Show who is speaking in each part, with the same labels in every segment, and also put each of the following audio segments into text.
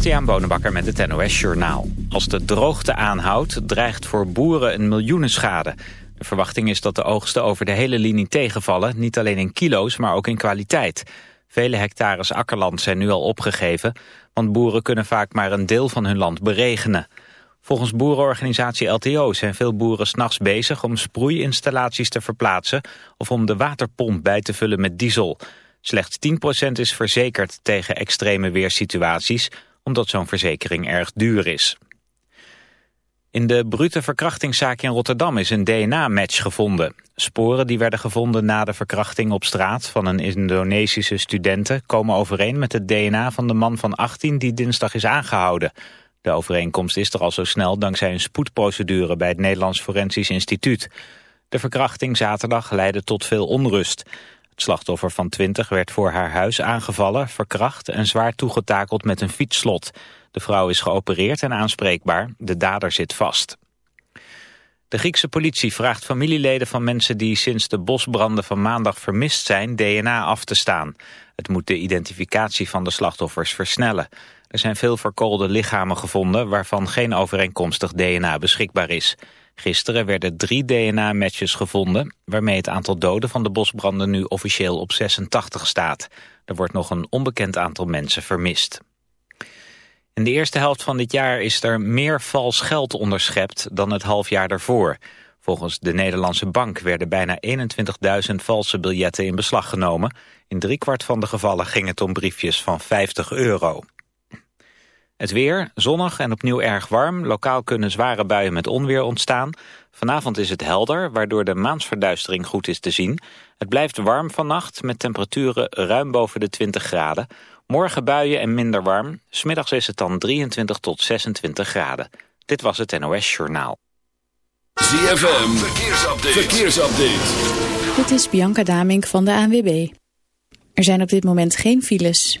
Speaker 1: Christian Bonenbakker met het NOS Journaal. Als de droogte aanhoudt, dreigt voor boeren een miljoenenschade. De verwachting is dat de oogsten over de hele linie tegenvallen... niet alleen in kilo's, maar ook in kwaliteit. Vele hectares akkerland zijn nu al opgegeven... want boeren kunnen vaak maar een deel van hun land beregenen. Volgens boerenorganisatie LTO zijn veel boeren s'nachts bezig... om sproeiinstallaties te verplaatsen... of om de waterpomp bij te vullen met diesel... Slechts 10% is verzekerd tegen extreme weersituaties, omdat zo'n verzekering erg duur is. In de brute verkrachtingszaak in Rotterdam is een DNA-match gevonden. Sporen die werden gevonden na de verkrachting op straat van een Indonesische studenten komen overeen met het DNA van de man van 18 die dinsdag is aangehouden. De overeenkomst is er al zo snel dankzij een spoedprocedure bij het Nederlands Forensisch Instituut. De verkrachting zaterdag leidde tot veel onrust. Het slachtoffer van 20 werd voor haar huis aangevallen, verkracht en zwaar toegetakeld met een fietsslot. De vrouw is geopereerd en aanspreekbaar. De dader zit vast. De Griekse politie vraagt familieleden van mensen die sinds de bosbranden van maandag vermist zijn DNA af te staan. Het moet de identificatie van de slachtoffers versnellen. Er zijn veel verkoolde lichamen gevonden waarvan geen overeenkomstig DNA beschikbaar is. Gisteren werden drie DNA-matches gevonden... waarmee het aantal doden van de bosbranden nu officieel op 86 staat. Er wordt nog een onbekend aantal mensen vermist. In de eerste helft van dit jaar is er meer vals geld onderschept dan het half jaar daarvoor. Volgens de Nederlandse Bank werden bijna 21.000 valse biljetten in beslag genomen. In driekwart van de gevallen ging het om briefjes van 50 euro. Het weer, zonnig en opnieuw erg warm. Lokaal kunnen zware buien met onweer ontstaan. Vanavond is het helder, waardoor de maansverduistering goed is te zien. Het blijft warm vannacht met temperaturen ruim boven de 20 graden. Morgen buien en minder warm. Smiddags is het dan 23 tot 26 graden. Dit was het NOS Journaal.
Speaker 2: ZFM, verkeersupdate. verkeersupdate.
Speaker 3: Dit is Bianca Damink van de ANWB. Er zijn op dit moment geen files.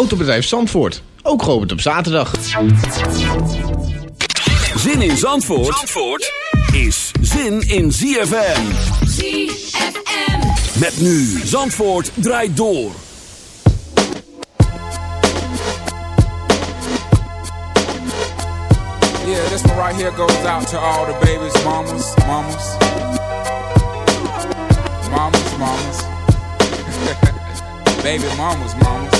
Speaker 4: Autobedrijf Zandvoort, ook geopend op zaterdag.
Speaker 2: Zin in Zandvoort, Zandvoort is zin in ZFM.
Speaker 5: ZFM.
Speaker 2: Met nu Zandvoort draait door.
Speaker 6: Yeah, this one right here goes out to all the babies, mamas, mamas. Mamas, mamas. Baby mamas, mamas.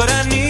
Speaker 6: but I
Speaker 5: need.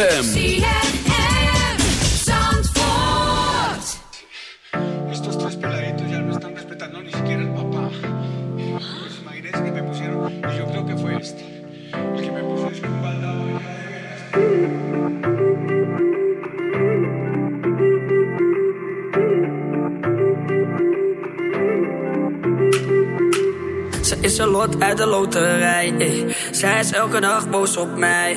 Speaker 2: ZFM.
Speaker 7: Estos tres peladitos ya no están respetando ni siquiera el papá. Pues imagínense que me pusieron, y yo creo que fue este, el que me puso es un baldado de
Speaker 8: Ze is een lot uit de loterij. ey. Zij is elke dag boos op mij.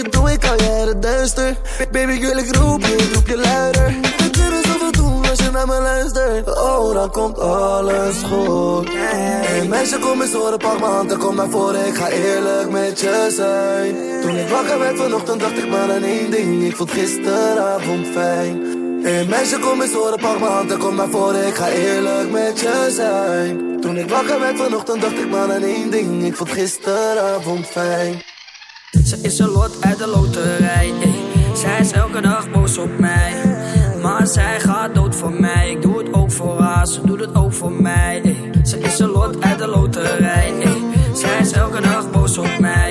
Speaker 9: doe ik al jaren duister. Baby, ik roep je, roep je luider. We kunnen zoveel doen als je naar me luistert. Oh, dan komt alles goed. Hey, meisje, kom eens horen, pak m'n hand en kom naar voren. Ik ga eerlijk met je zijn. Toen ik wakker werd vanochtend, dacht ik maar aan één ding. Ik vond gisteravond fijn. Hey, meisje, kom eens horen, pak m'n hand en kom naar voren. Ik ga eerlijk met je zijn. Toen ik wakker werd vanochtend, dacht ik maar aan één ding. Ik vond gisteravond fijn.
Speaker 8: Ze is een lot uit de loterij. ey. Zij is elke dag boos op mij. Maar zij gaat dood voor mij. Ik doe het ook voor haar, ze doet het ook voor mij. ey. Ze is een lot uit de loterij. ey. Zij is elke dag boos op mij.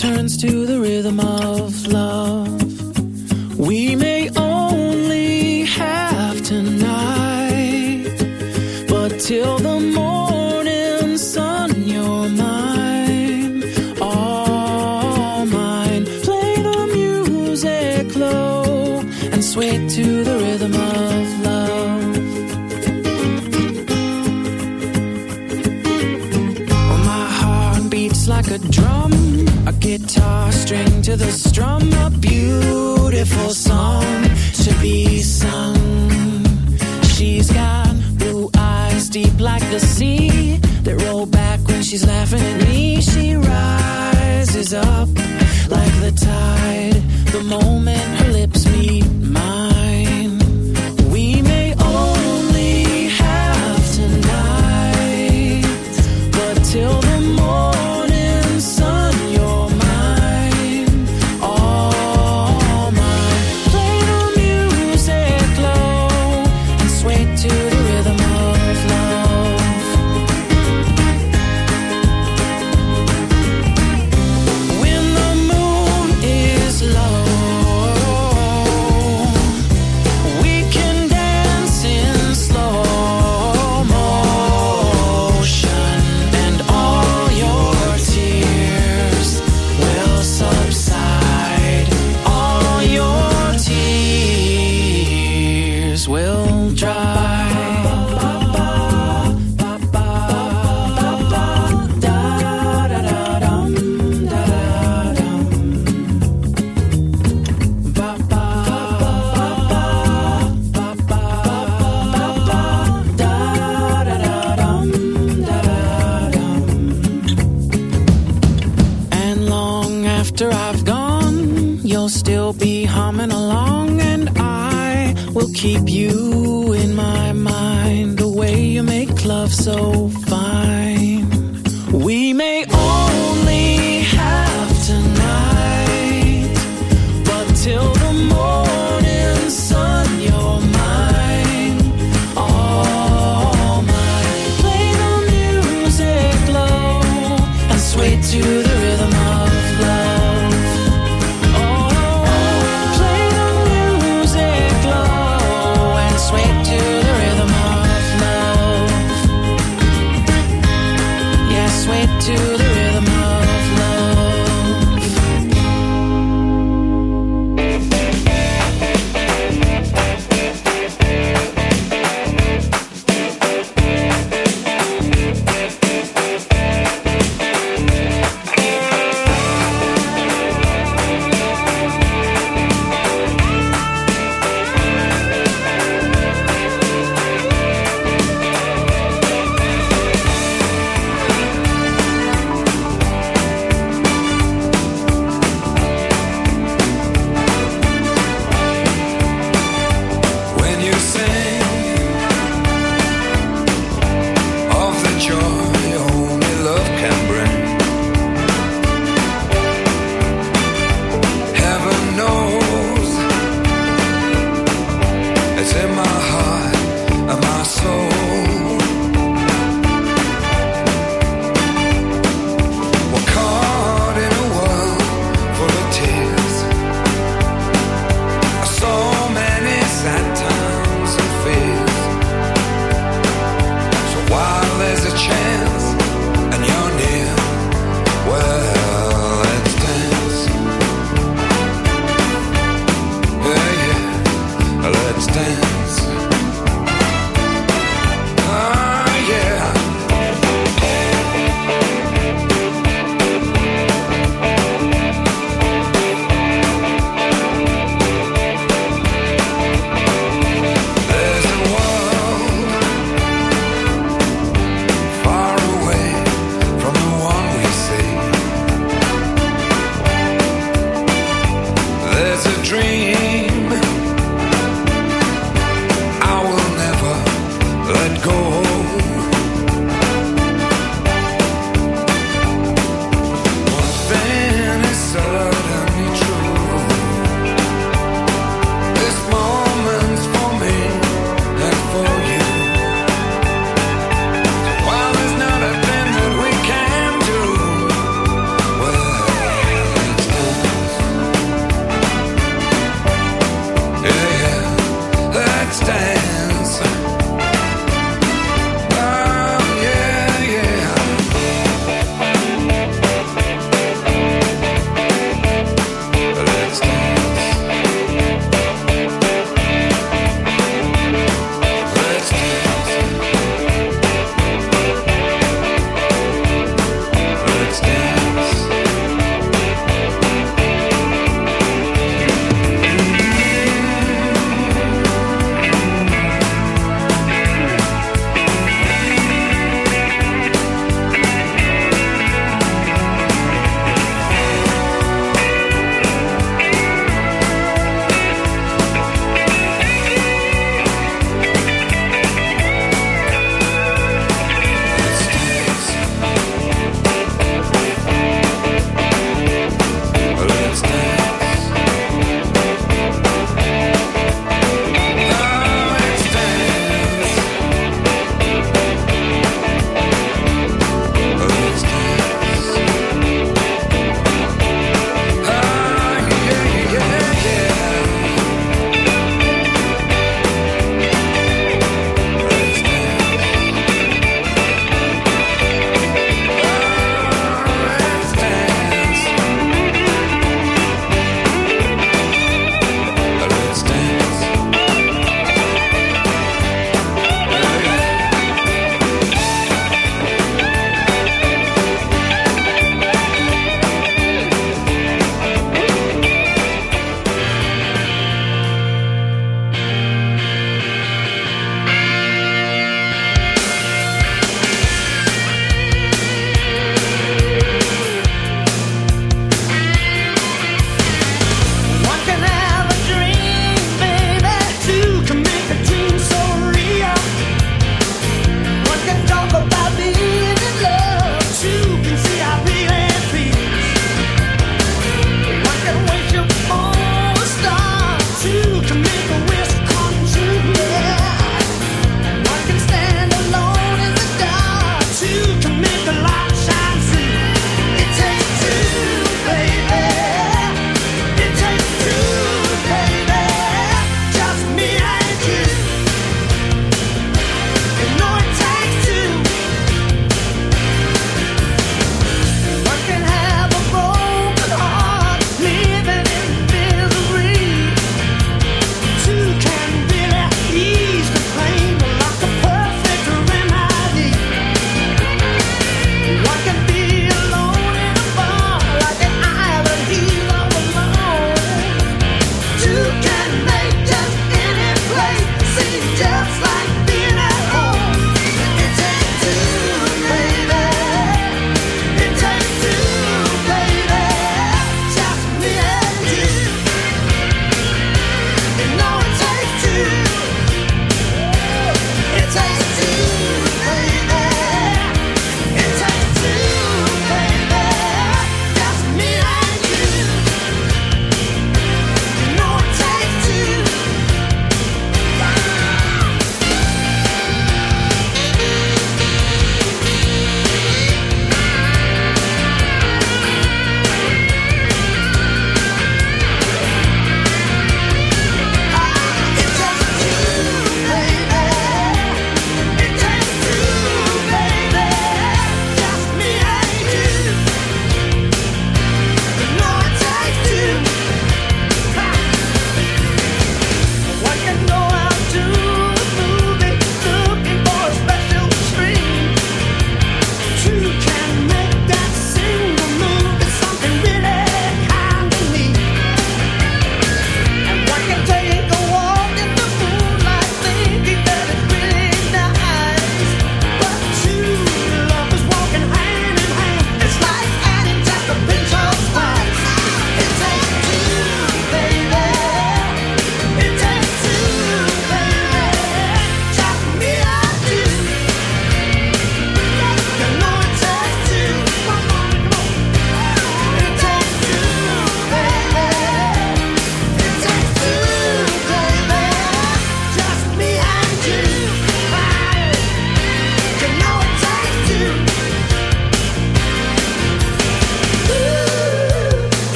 Speaker 10: Turns to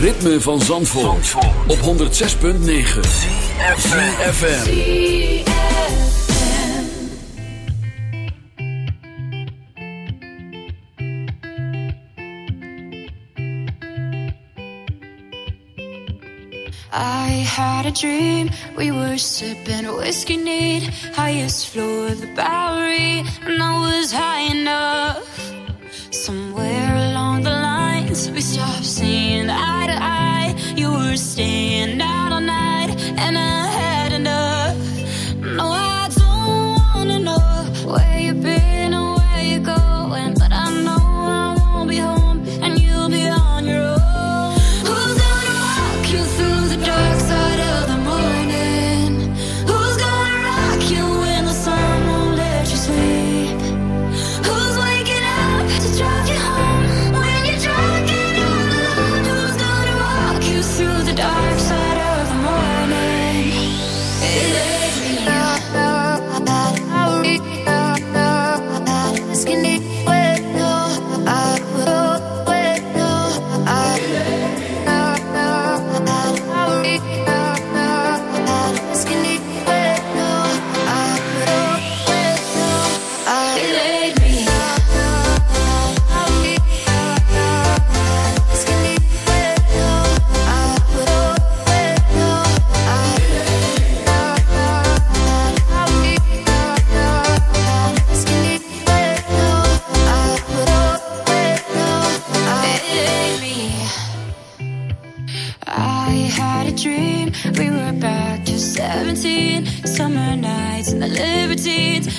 Speaker 2: ritme van Zandvoort, Zandvoort. op 106.9 CFFM
Speaker 11: I had a dream, we were sipping whiskey neat. Highest floor of the Bowery, and I was high enough. Somewhere along the lines, we stopped singing. understand.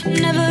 Speaker 11: never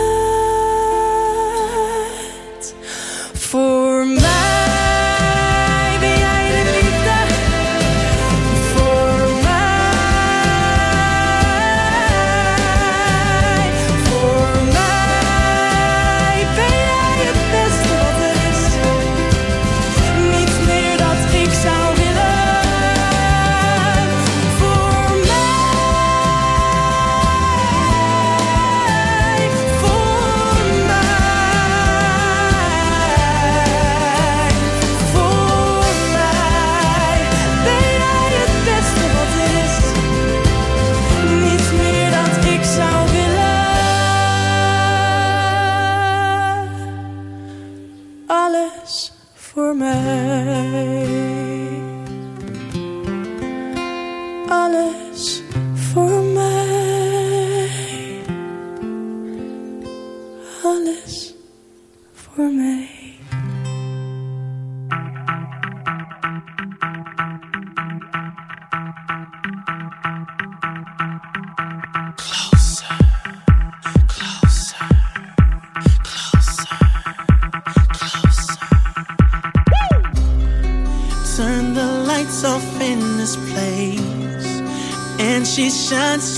Speaker 12: Alles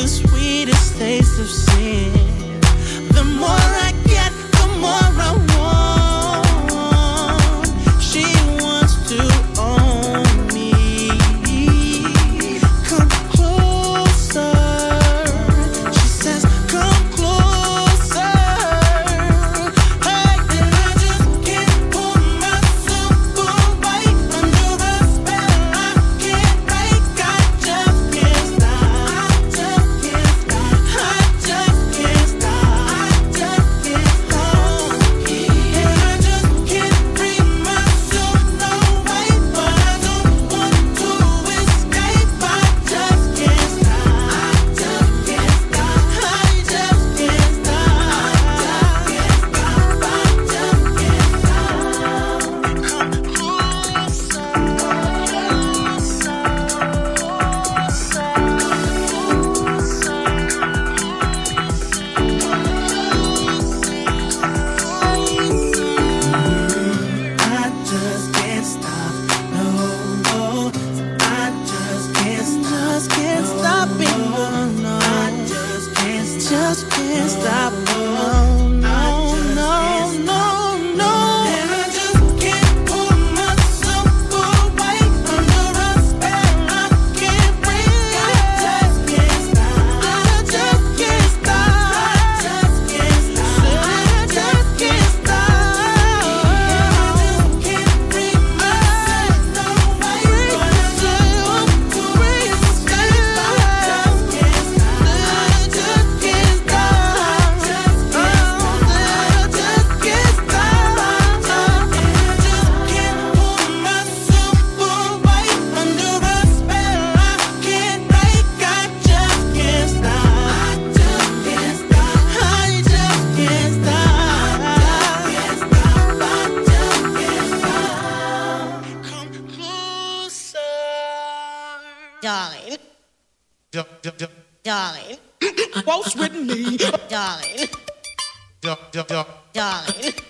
Speaker 13: the sweetest taste of sin. The more I
Speaker 14: darling.
Speaker 13: Waltz with me,
Speaker 14: darling. Darling.